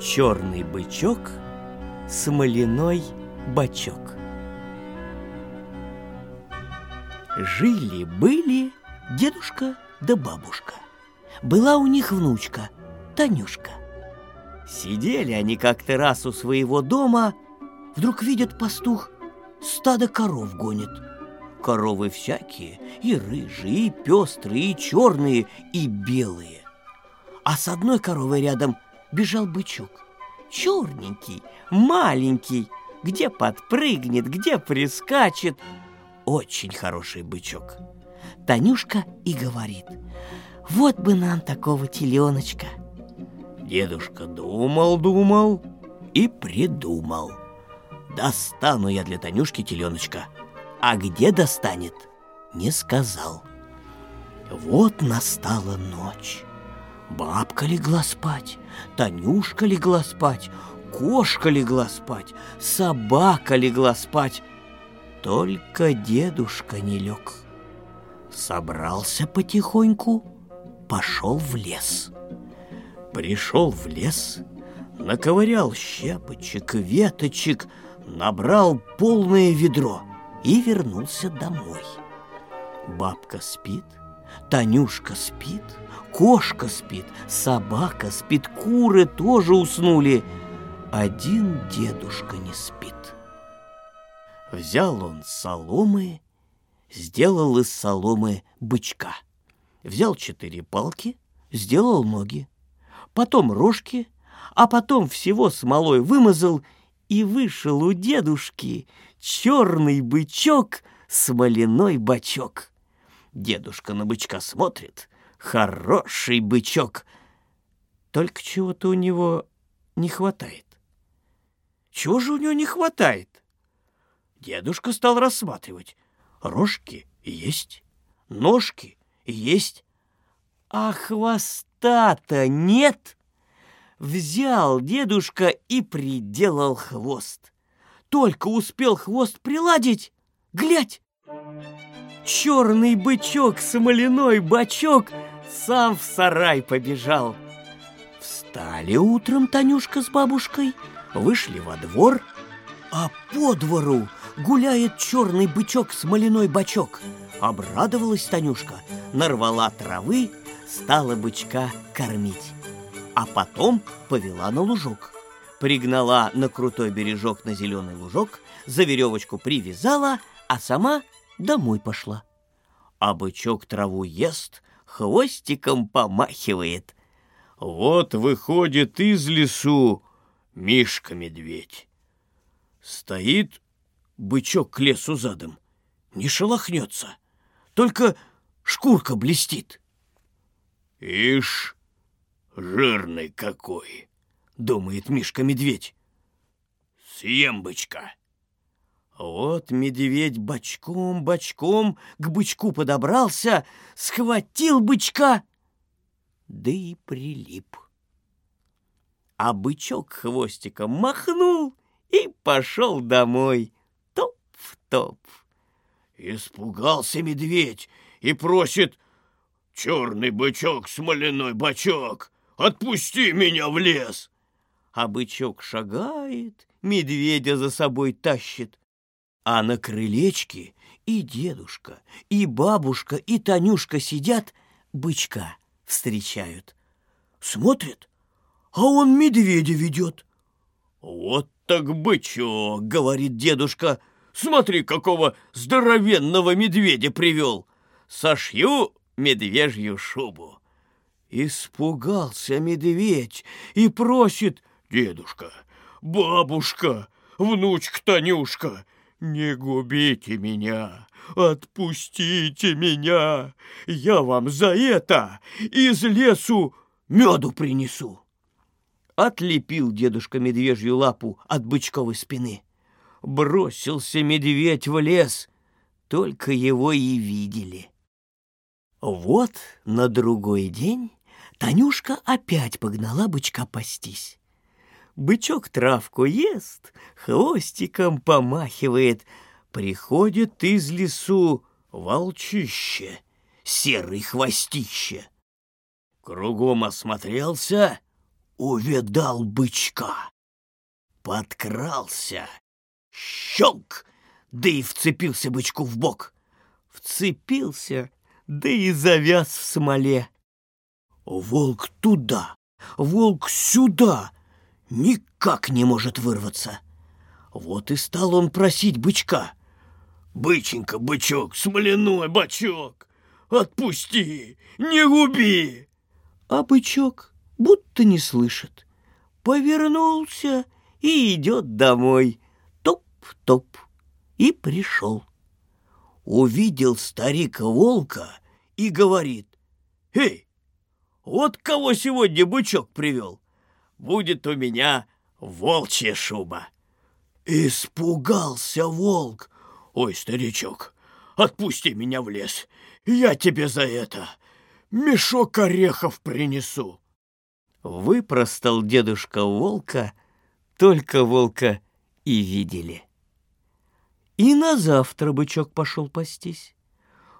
Черный бычок, смоляной бачок. Жили-были дедушка да бабушка. Была у них внучка, Танюшка. Сидели они как-то раз у своего дома, вдруг видят пастух, стадо коров гонит. Коровы всякие, и рыжие, и пестрые, и черные, и белые. А с одной коровой рядом бежал бычок. Черненький, маленький, где подпрыгнет, где прискачет. Очень хороший бычок. Танюшка и говорит, вот бы нам такого теленочка. Дедушка думал-думал и придумал. Достану я для Танюшки теленочка. А где достанет, не сказал. Вот настала ночь. Бабка легла спать, Танюшка легла спать, кошка легла спать, собака легла спать. Только дедушка не лег. Собрался потихоньку, пошел в лес. Пришел в лес, наковырял щепочек, веточек, набрал полное ведро и вернулся домой. Бабка спит, Танюшка спит, кошка спит, собака спит, куры тоже уснули. Один дедушка не спит. Взял он соломы, сделал из соломы бычка. Взял четыре палки, сделал ноги, потом рожки, а потом всего смолой вымазал, и вышел у дедушки черный бычок, смоляной бачок. Дедушка на бычка смотрит. Хороший бычок. Только чего-то у него не хватает. Чего же у него не хватает? Дедушка стал рассматривать. Рожки есть, ножки есть, а хвоста-то нет. Взял дедушка и приделал хвост. Только успел хвост приладить, глядь! Черный бычок, смоляной бачок сам в сарай побежал. Встали утром Танюшка с бабушкой, вышли во двор, а по двору гуляет черный бычок, смоляной бачок. Обрадовалась Танюшка, нарвала травы, стала бычка кормить. А потом повела на лужок. Пригнала на крутой бережок на зеленый лужок, за веревочку привязала, а сама домой пошла. А бычок траву ест, хвостиком помахивает. Вот выходит из лесу Мишка-медведь. Стоит бычок к лесу задом, не шелохнется, только шкурка блестит. «Ишь, жирный какой!» — думает Мишка-медведь. «Съем бычка!» Вот медведь бочком-бочком к бычку подобрался, схватил бычка, да и прилип. А бычок хвостиком махнул и пошел домой. Топ-топ. Испугался медведь и просит «Черный бычок, смоляной бачок, отпусти меня в лес!» А бычок шагает, медведя за собой тащит. А на крылечке и дедушка, и бабушка, и Танюшка сидят, бычка встречают. Смотрят, а он медведя ведет. «Вот так бычок», — говорит дедушка, — «смотри, какого здоровенного медведя привел! Сошью медвежью шубу». Испугался медведь и просит, «Дедушка, бабушка, внучка Танюшка, «Не губите меня! Отпустите меня! Я вам за это из лесу меду принесу!» Отлепил дедушка медвежью лапу от бычковой спины. Бросился медведь в лес, только его и видели. Вот на другой день Танюшка опять погнала бычка пастись. Бычок травку ест, хвостиком помахивает. Приходит из лесу волчище, серый хвостище. Кругом осмотрелся, увидал бычка. Подкрался, щелк, да и вцепился бычку в бок. Вцепился, да и завяз в смоле. Волк туда, волк сюда, никак не может вырваться. Вот и стал он просить бычка. «Быченька, бычок, смоляной бачок, отпусти, не губи!» А бычок будто не слышит. Повернулся и идет домой. Топ-топ. И пришел. Увидел старика волка и говорит. «Эй, вот кого сегодня бычок привел. Будет у меня волчья шуба». Испугался волк. Ой, старичок, отпусти меня в лес. Я тебе за это мешок орехов принесу. Выпростал дедушка волка, только волка и видели. И на завтра бычок пошел пастись.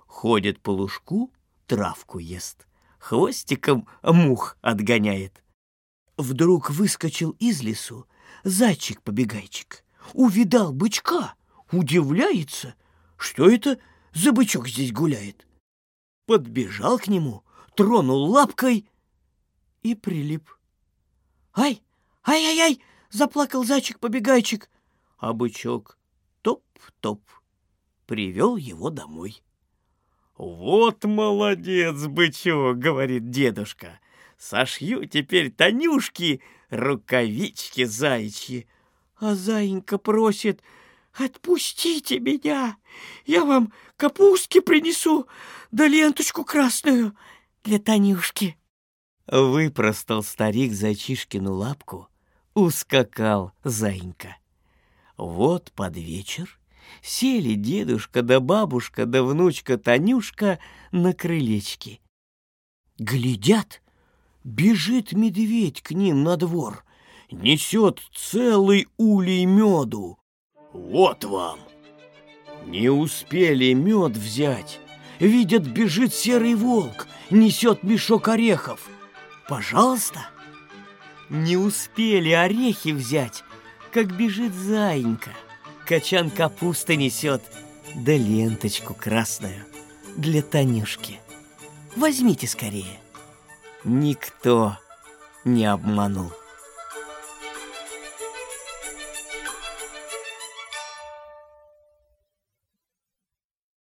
Ходит по лужку, травку ест, хвостиком мух отгоняет. Вдруг выскочил из лесу зайчик-побегайчик увидал бычка, удивляется, что это за бычок здесь гуляет. Подбежал к нему, тронул лапкой и прилип. «Ай, ай-ай-ай!» — заплакал зайчик-побегайчик, а бычок топ-топ привел его домой. «Вот молодец, бычок!» — говорит дедушка. «Сошью теперь Танюшки рукавички заячьи, а заинька просит, «Отпустите меня! Я вам капустки принесу, да ленточку красную для Танюшки!» Выпростал старик зайчишкину лапку, ускакал заинька. Вот под вечер сели дедушка да бабушка да внучка Танюшка на крылечке. Глядят, бежит медведь к ним на двор несет целый улей меду. Вот вам! Не успели мед взять. Видят, бежит серый волк, несет мешок орехов. Пожалуйста. Не успели орехи взять, как бежит заинька. Качан капусты несет, да ленточку красную для Танюшки. Возьмите скорее. Никто не обманул.